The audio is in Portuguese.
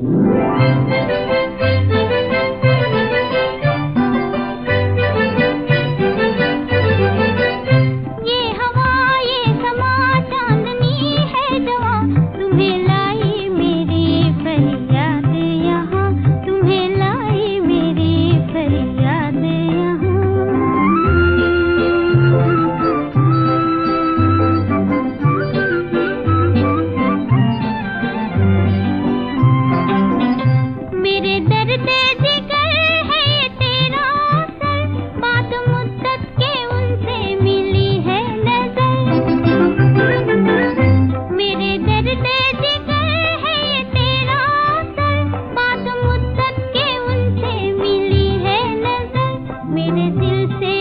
Música मेरे दिल से